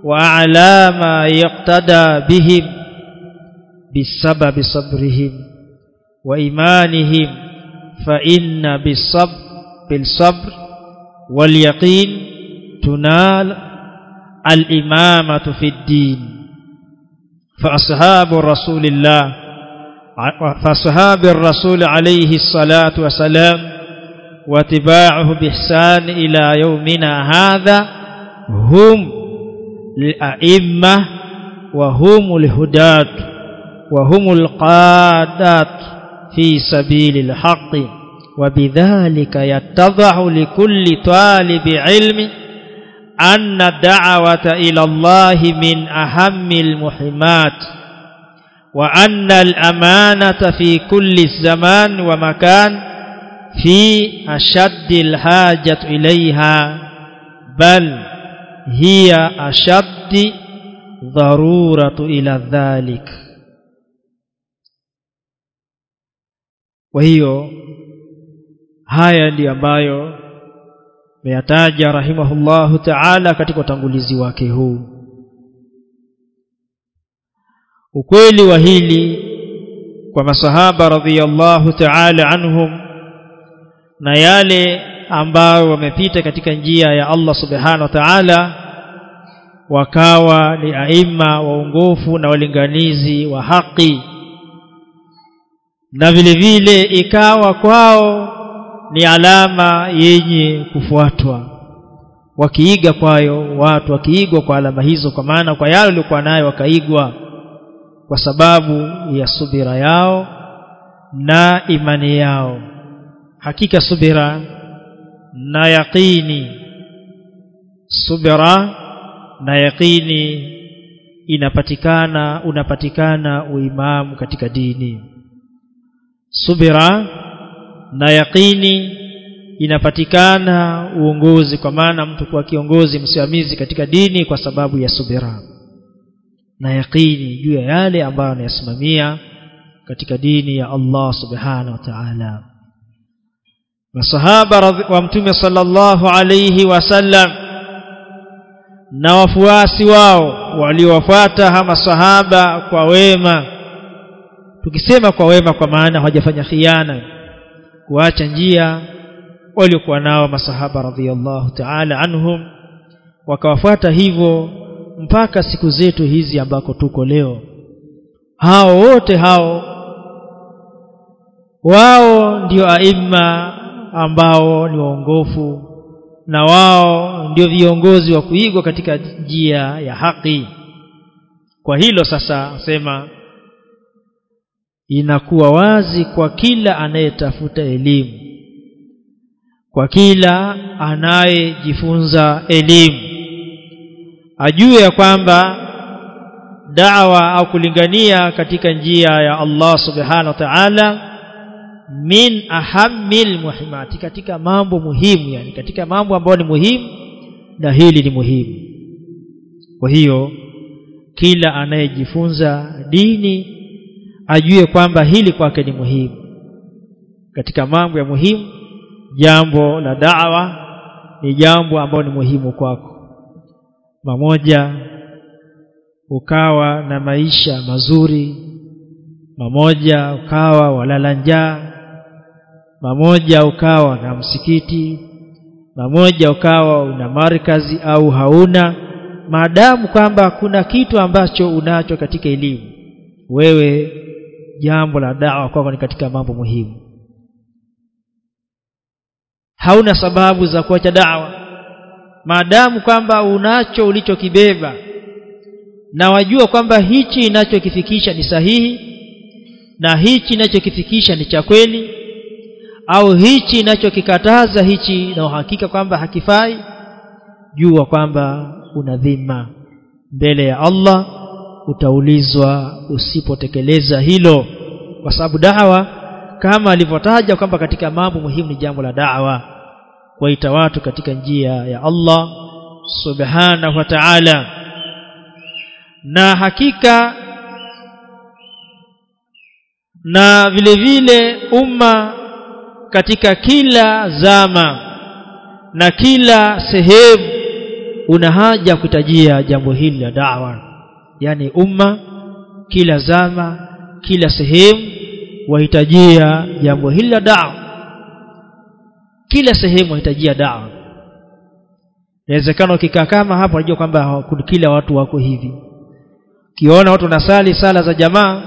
wa a'la ma yaqtada bihim بسبب صبرهم وإيمانهم فإن بالصبر بالصبر واليقين تنال الإمامة في الدين فأصحاب رسول الله فأصحاب الرسول عليه الصلاة والسلام واتباعه بإحسان إلى يومنا هذا هم الأئمة وهم الهداة وهم القادات في سبيل الحق وبذلك يتضح لكل طالب علم أن الدعوة إلى الله من أهم المهمات وأن الأمانة في كل زمان ومكان fi ashaddi alhajat ilaiha bal hiya ashaddi dharuratu ila dhalik. Kwa hiyo haya ndiyo ambayo ameyataja rahimahullahu ta'ala katika utangulizi wake huu. Ukweli wa hili kwa masahaba radhiyallahu ta'ala anhum na yale ambao wamepita katika njia ya Allah subhanahu wa ta'ala wakawa ni aima waongofu na walinganizi wa haki. Na vile vile ikawa kwao ni alama yenye kufuatwa. Wakiiga kwayo watu wakiigwa kwa alama hizo kwa maana kwa yale waliokuwa nayo wakaigwa kwa sababu ya subira yao na imani yao hakika subira na yaqini. Subira na yaqini inapatikana unapatikana uimamu katika dini. Subira na yaqini inapatikana uongozi kwa maana mtu kuwa kiongozi msimamizi katika dini kwa sababu ya subira na yaqini juu ya yale ambayo anayasimamia katika dini ya Allah subhanahu wa ta'ala masahaba wa mtume sallallahu alayhi wasallam na wafuasi wao waliowafuata hama sahaba kwa wema. Tukisema kwa wema kwa maana hawajafanya khiana kuacha njia waliokuwa nao masahaba radhiallahu ta'ala anhum wakawafuata hivyo mpaka siku zetu hizi ambako tuko leo. Hao wote hao wao ndio aima ambao ni waongofu na wao ndio viongozi wa kuigwa katika njia ya haki. Kwa hilo sasa sema inakuwa wazi kwa kila anayetafuta elimu kwa kila anayejifunza elimu ajue ya kwamba dawa au kulingania katika njia ya Allah subhanahu wa ta'ala min ahammil muhimati katika mambo muhimu yani katika mambo ambayo ni muhimu na hili ni muhimu. Kwa hiyo kila anayejifunza dini ajue kwamba hili kwake ni muhimu. Katika mambo ya muhimu jambo la da'wa ni jambo ambalo ni muhimu kwako. Mamoja ukawa na maisha mazuri. Mamoja ukawa walala njaa mamoja ukawa na msikiti mamoja ukawa una markazi au hauna maadamu kwamba kuna kitu ambacho unacho katika elimu. Wewe jambo la dawa kwako ni katika mambo muhimu. Hauna sababu za kuacha dawa. Maadamu kwamba unacho ulichokibeba na wajua kwamba hichi inachokifikisha ni sahihi na hichi inachokifikisha ni cha kweli au hichi inachokikataza hichi na uhakika kwamba hakifai jua kwamba una dhima. Mbele ya Allah utaulizwa usipotekeleza hilo kwa sababu dawa kama alivyotaja kwamba katika mambo muhimu ni jambo la dawa kuita watu katika njia ya Allah subhanahu wa ta'ala. Na hakika na vile vile umma katika kila zama na kila sehemu una haja kutajia jambo hili la da'wa. Yani umma kila zama kila sehemu wahitajia jambo hili la da'wa. Kila sehemu wahitajia da'wa. Inawezekana ukikaa kama hapo unajua kwamba kila watu wako hivi. Kiona watu wanasali sala za jamaa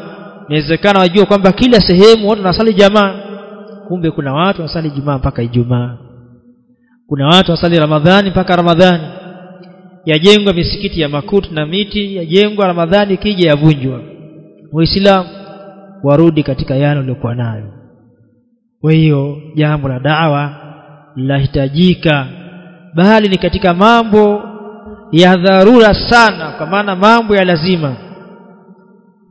inawezekana wajua kwamba kila sehemu watu wanasali jamaa kumbe kuna watu wasali Ijumaa mpaka Ijumaa. Kuna watu wasali Ramadhani mpaka Ramadhani. Yajengwa misikiti ya makuti na miti yajengwa Ramadhani kija yavunjwa. Waislamu warudi katika yale waliokuwa nayo. Kwa hiyo jambo la dawa lahitajika. Bali ni katika mambo ya dharura sana kwa maana mambo ya lazima.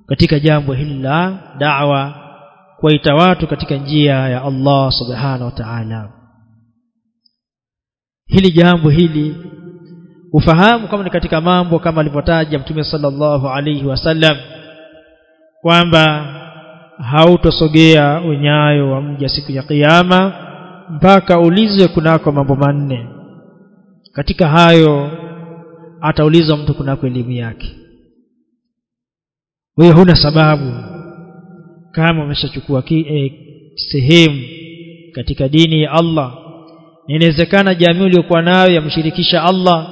Katika jambo hili la da'wa kuwaita watu katika njia ya Allah subhanahu wa ta'ala. Hili jambo hili ufahamu kama ni katika mambo kama alivyotaja mtume sallallahu alayhi wasallam kwamba hautosogea unyayo wa mja siku ya kiyama mpaka ulizwe kunako mambo manne. Katika hayo ataulizwa mtu kunako elimu yake. Wewe huna sababu kama umeshachukua eh, sehemu katika dini ya Allah. Inawezekana jamii uliyokuwa nayo yamshirikisha Allah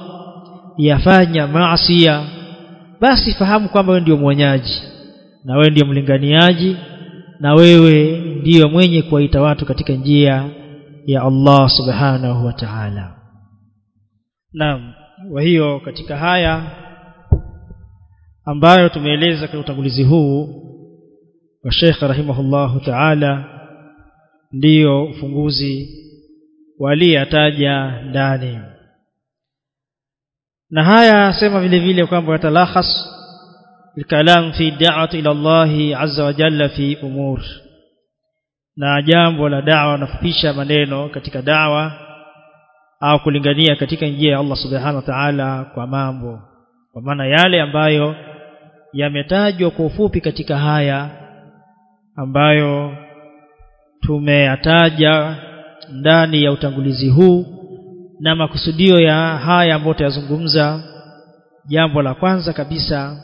yafanya maasiya basi fahamu kwamba wewe ndio mwonyaji na wewe ndio mlinganiaji na wewe ndiyo mwenye kuwaita watu katika njia ya Allah subhanahu wa ta'ala. Naam kwa hiyo katika haya ambayo tumeeleza katika utangulizi huu wa Sheikh rahimahullahu ta'ala ndiyo ufunguzi waliyataja ndani na haya sema vile vile kwamba yatalakhas الكلام في الدعوة إلى الله عز وجل في أمور na jambo la da'wa nafupisha maneno katika da'wa au kulingania katika njia ya Allah subhanahu wa ta'ala kwa mambo kwa maana yale ambayo yametajwa kwa ufupi katika haya ambayo tumeyataja ndani ya utangulizi huu na makusudio ya haya ambayo tayazungumza jambo la kwanza kabisa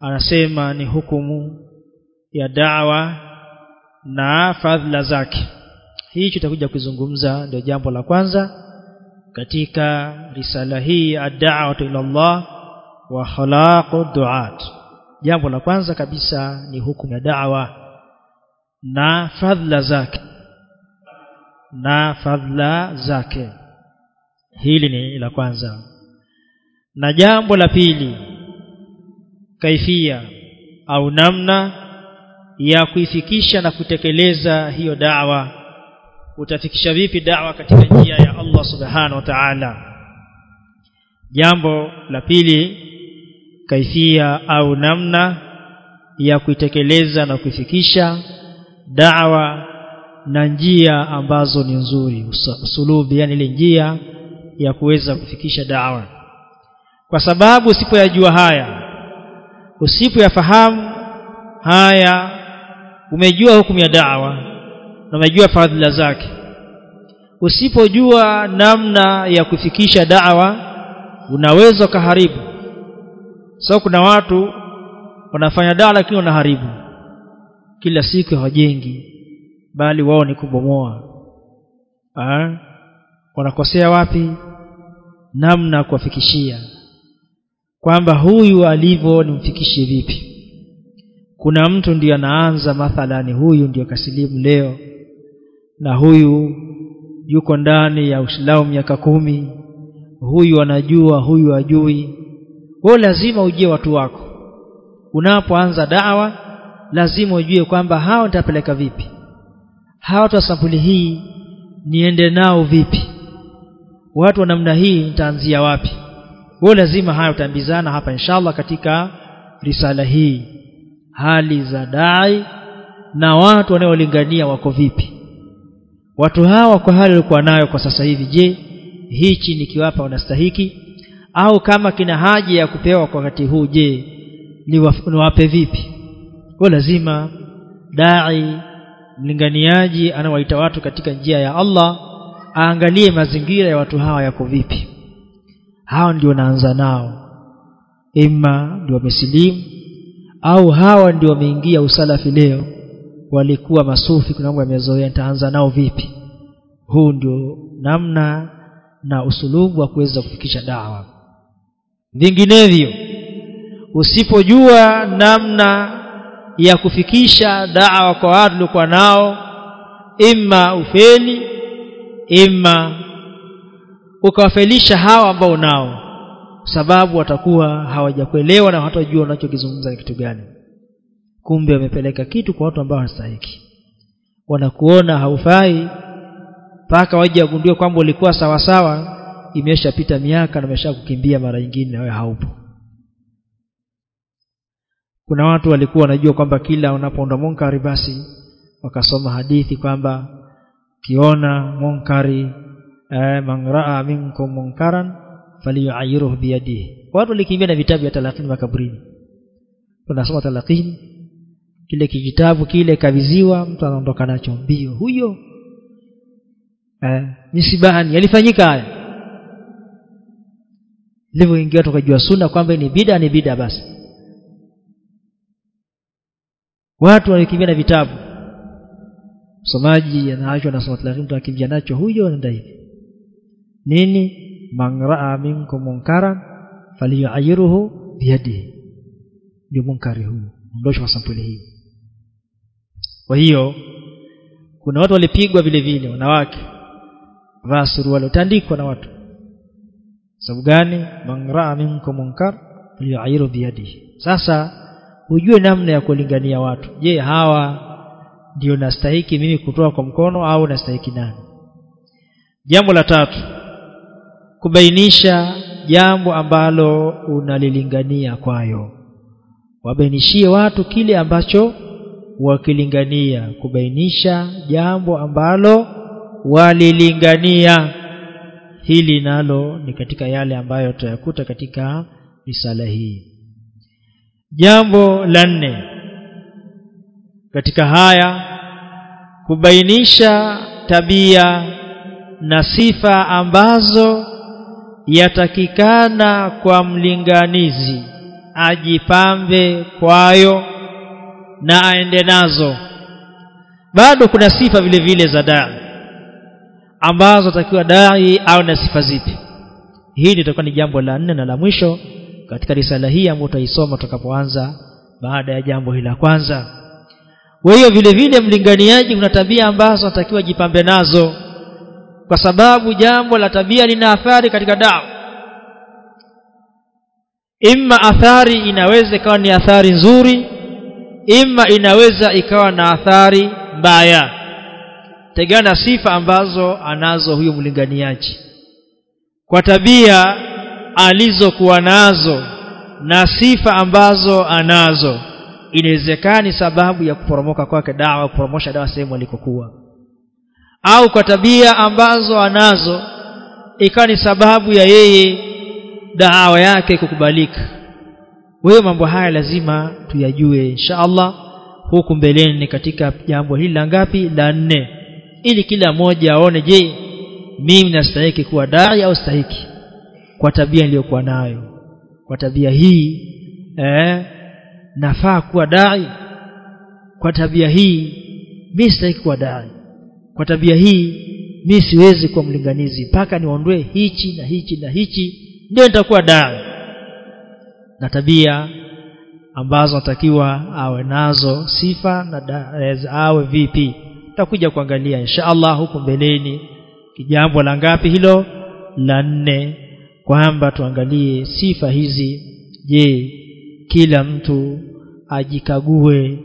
anasema ni hukumu ya da'wa na fadhila zake. Hii tutakuja kuzungumza ndio jambo la kwanza katika risala hii ad-da'watu ila Allah wa khalaqu du'at. Jambo la kwanza kabisa ni hukumu ya da'wa na fadhila zake. Na fadhila zake. Hili ni la kwanza. Na jambo la pili kaifia au namna ya kuifikisha na kutekeleza hiyo da'wa. Utafikisha vipi da'wa katika njia ya Allah subhanahu wa ta'ala? Jambo la pili kaifia au namna ya kuitekeleza na kuifikisha da'wa na njia ambazo ni nzuri usulubi yani ile njia ya kuweza kufikisha da'wa. Kwa sababu usipoyajua haya usipoyafahamu haya umejua hukumu ya da'wa na umejua fadhila zake. Usipojua namna ya kufikisha da'wa unaweza ukaharibu. So kuna watu wanafanya dawa lakini wanaharibu kila siku hawajengi bali wao ni kubomoa. Wanakosea wapi? Namna kuwafikishia. Kwamba huyu alivyo nimfikishie vipi? Kuna mtu ndiyo anaanza mathalani huyu ndiyo kasilimu leo na huyu yuko ndani ya Uislamu miaka kumi. Huyu anajua huyu ajui wewe lazima ujie watu wako. Unapoanza dawa lazima ujue kwamba hao nitapeleka vipi. Hao watu wa sampuli hii niende nao vipi? Watu wa namna hii nitaanzia wapi? Wewe lazima haya utaambizana hapa inshallah katika risala hii. Hali za dai na watu wanaolingania wako vipi? Watu hawa kwa hali walikuwa nayo kwa sasa hivi je hichi nikiwapa wanastahiki? Au kama kina haja ya kupewa kwa wakati huu je niwape vipi kwa lazima dai mlinganiaji anawaita watu katika njia ya Allah aangalie mazingira ya watu hawa yako vipi. Hao ndio naanza nao. Ima ndio wamesilimu au hawa ndio wameingia usalafi leo. Walikuwa masufi kuna mambo yamezoea nitaanza nao vipi? Huu ndio namna na usulubu wa kuweza kufikisha dawa. Vinginevyo usipojua namna ya kufikisha dawa kwa watu waliokuwa nao imma ufeli imma ukawafelisha hawa ambao nao sababu watakuwa hawajakuelewa na hawatajua unachokizungumza ni kitu gani. Kumbe wamepeleka kitu kwa watu ambao hawastahiki wanakuona haufai mpaka waje wagundue kwamba ulikuwa sawasawa imeshapita miaka na umeshakukimbia mara nyingine na wewe haupo kuna watu walikuwa wanajua kwamba kila unapoonda munkari basi wakasoma hadithi kwamba kiona munkari eh, man raa minkum munkaran falyuayiruhu biyadihi. Watu walikimbia na vitabu vya talakini makaburini. Tunasoma talakini kile kijitabu kile kaviziwa mtu anaondoka nacho mbio. Huyo eh, misibani yalifanyika haya. Ilivyoingia tukajua sunna kwamba ni bida ni bida basi watu walikimbia na vitabu. Msomaji anaachwa na sawati lakini akimbia nacho huyo anaenda hivi. Nini? Man raa minkum munkara falyuayiruhu biyadihi. Ndio munkari huyo ondosha kwa sampuli hii. Kwa hiyo kuna watu walipigwa vile vile wanawake. Vaa suruali utaandikwa na watu. Sababu gani? Man raa minkum munkar falyuayiruhu biyadihi. Sasa ujue namna ya kulingania watu. Je hawa ndio nastahiki mimi kutoa kwa mkono au nastahiki nani? Jambo la tatu kubainisha jambo ambalo unalilingania kwayo. Wabainishie watu kile ambacho wakilingania. Kubainisha jambo ambalo walilingania. Hili nalo ni katika yale ambayo tutayakuta katika risala hii jambo la nne. Katika haya kubainisha tabia na sifa ambazo yatakikana kwa mlinganizi ajipambe kwayo na aende nazo. Bado kuna sifa vile vile za dai ambazo takiwa dai au na sifa zipi? Hii litakuwa ni jambo la nne na la mwisho katika risala hii ambayo tutaisoma tutakapoanza baada ya jambo hili la kwanza. Kwa hiyo vile vile mlinganiaji kuna tabia ambazo anatakiwa jipambe nazo kwa sababu jambo la tabia lina athari katika dawa. Imma athari inaweza ikawa ni athari nzuri imma inaweza ikawa na athari mbaya. Tegana sifa ambazo anazo huyo mlinganiaji. Kwa tabia alizokuwa nazo na sifa ambazo anazo. Inawezekani sababu ya kuporomoka kwake dawa kuporomosha dawa sehemu alikokuwa. Au kwa tabia ambazo anazo ikawa ni sababu ya yeye dawa yake kukubalika. Wewe mambo haya lazima tuyajue insha Allah. Huku mbeleni katika jambo hili la ngapi? La nne. Ili kila mmoja aone je mimi nastahiki kuwa dai au stahiki kwa tabia iliyokuwa nayo. Kwa tabia hii eh, nafaa kuwa dai. Kwa tabia hii mi sitaki kuwa dai. Kwa tabia hii mi siwezi kuwa mlinganizi. Mpaka niondoe hichi na hichi na hichi ndio nitakuwa dai. Na tabia ambazo natakiwa awe nazo sifa na da, awe vipi. Tutakuja kuangalia insha Allah huku mbeleni. Kijambo la ngapi hilo? La nne kwamba tuangalie sifa hizi. Je kila mtu ajikague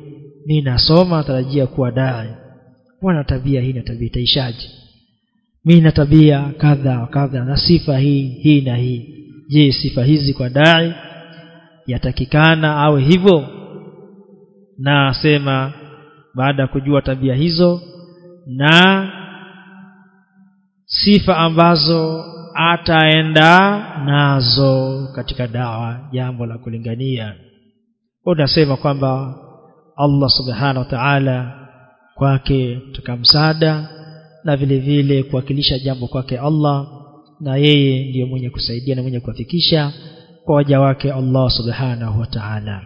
ninasoma tarajia kuwa dai. Wana tabia hii na tabia itaishaje? Mi na tabia kadha kadha na sifa hii hii na hii. Je sifa hizi kwa dai yatakikana awe hivyo? Na asema baada ya kujua tabia hizo na sifa ambazo ataenda nazo katika dawa jambo la kulingania. Unasema kwamba Allah subhanahu wa ta'ala kwake tukamsaada na vile vile kuwakilisha jambo kwake Allah na yeye ndiyo mwenye kusaidia na mwenye kuwafikisha kwa waja wake Allah subhanahu wa ta'ala.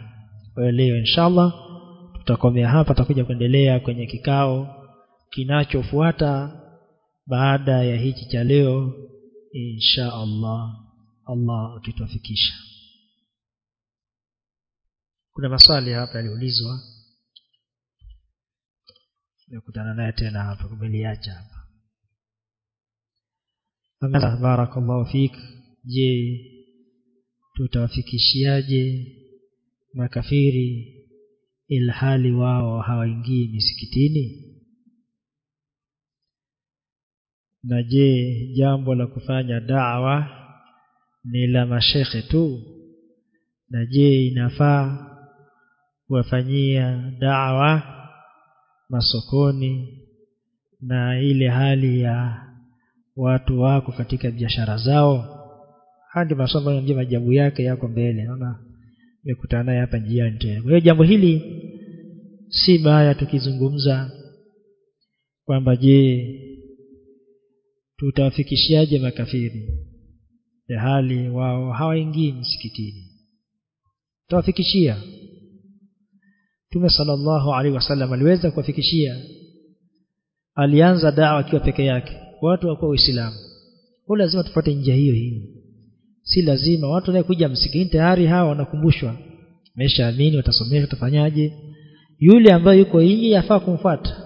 Kwa leo inshallah tutakomea hapa tutakuja kuendelea kwenye kikao kinachofuata baada ya hichi cha leo insha Allah Allah akitufikisha kuna maswali hapa yaliulizwa. Nakutana naye tena hapa kumeliacha hapa. Barakallahu fik. Je tutawafikishiaje makafiri ilhali wao hawaingii misikitini na je jambo la kufanya dawa ni la mashekhe tu? Na je inafaa kuwafanyia dawa masokoni na ile hali ya watu wako katika biashara zao? Hadi masomo ya majabu yake yako mbele. Naona nimekutana naye hapa njiani tena. Kwa hiyo jambo hili si baya tukizungumza kwamba je tutawafikishiaje makafiri? Ya hali wao hawaingii msikitini tutawafikishia. Mtume sallallahu alaihi wasallam aliweza kuwafikishia. Alianza dawa akiwa peke yake. Watu wakuwa Uislamu kwa lazima tufuate njia hiyo hii. Si lazima watu wanakuja msikitini tayari hawa wanakumbushwa. Amini watasomeshwa watafanyaje? Yule ambaye yuko nje yafaa kumfuata.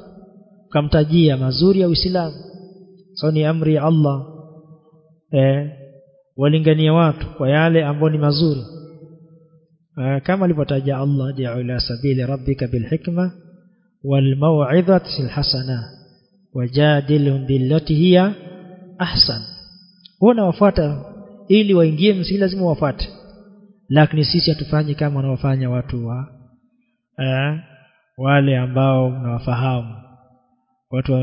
Ukamtajia mazuri ya Uislamu so ni amri ya Allah eh walingania watu kwa yale ambayo ni mazuri. Eh, kama alivyotaja Allah da'u ila sabili rabbika bilhikma walmau'izati alhasana wajadilhum billati hiya ahsan. Wana wafuata ili waingie msi lazima wafuate lakini sisi hatufanyi kama wanaofanya watu wa eh, wale ambao mnawafahamu watu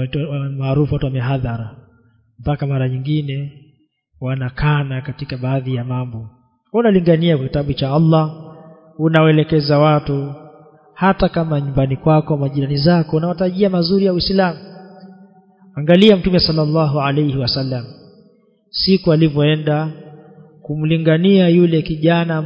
maarufu watu wamehadhara mpaka mara nyingine wanakana katika baadhi ya mambo. Unalingania kitabu cha Allah unawaelekeza watu hata kama nyumbani kwako majirani zako unawatajia mazuri ya Uislamu. Angalia mtume sallallahu alayhi wasallam. Siku alivyoenda kumlingania yule kijana